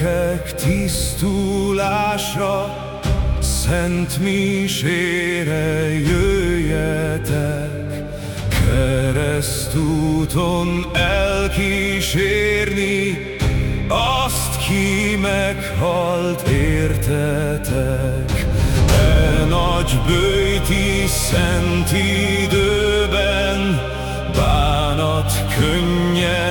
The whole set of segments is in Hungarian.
lelkek tisztulása, Szent misére jöjjetek, Keresztúton elkísérni, Azt, ki meghalt értetek. E nagy bőti szent időben, Bánat könnye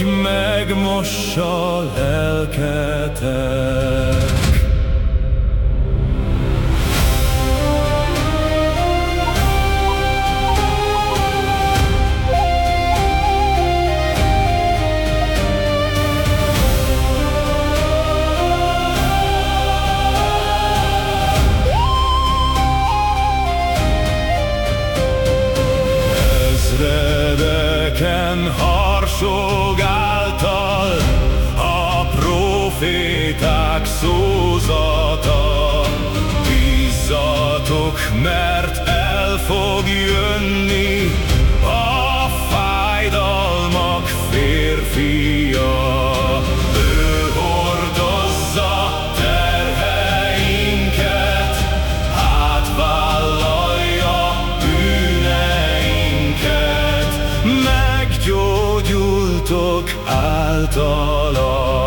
Hogy megmossa lelketek. Ezredeken harsogáltal szózata. Bízzatok, mert el fog jönni a fájdalmak férfia. Ő hordozza terheinket, átvállalja bűneinket, meggyógyultok általa.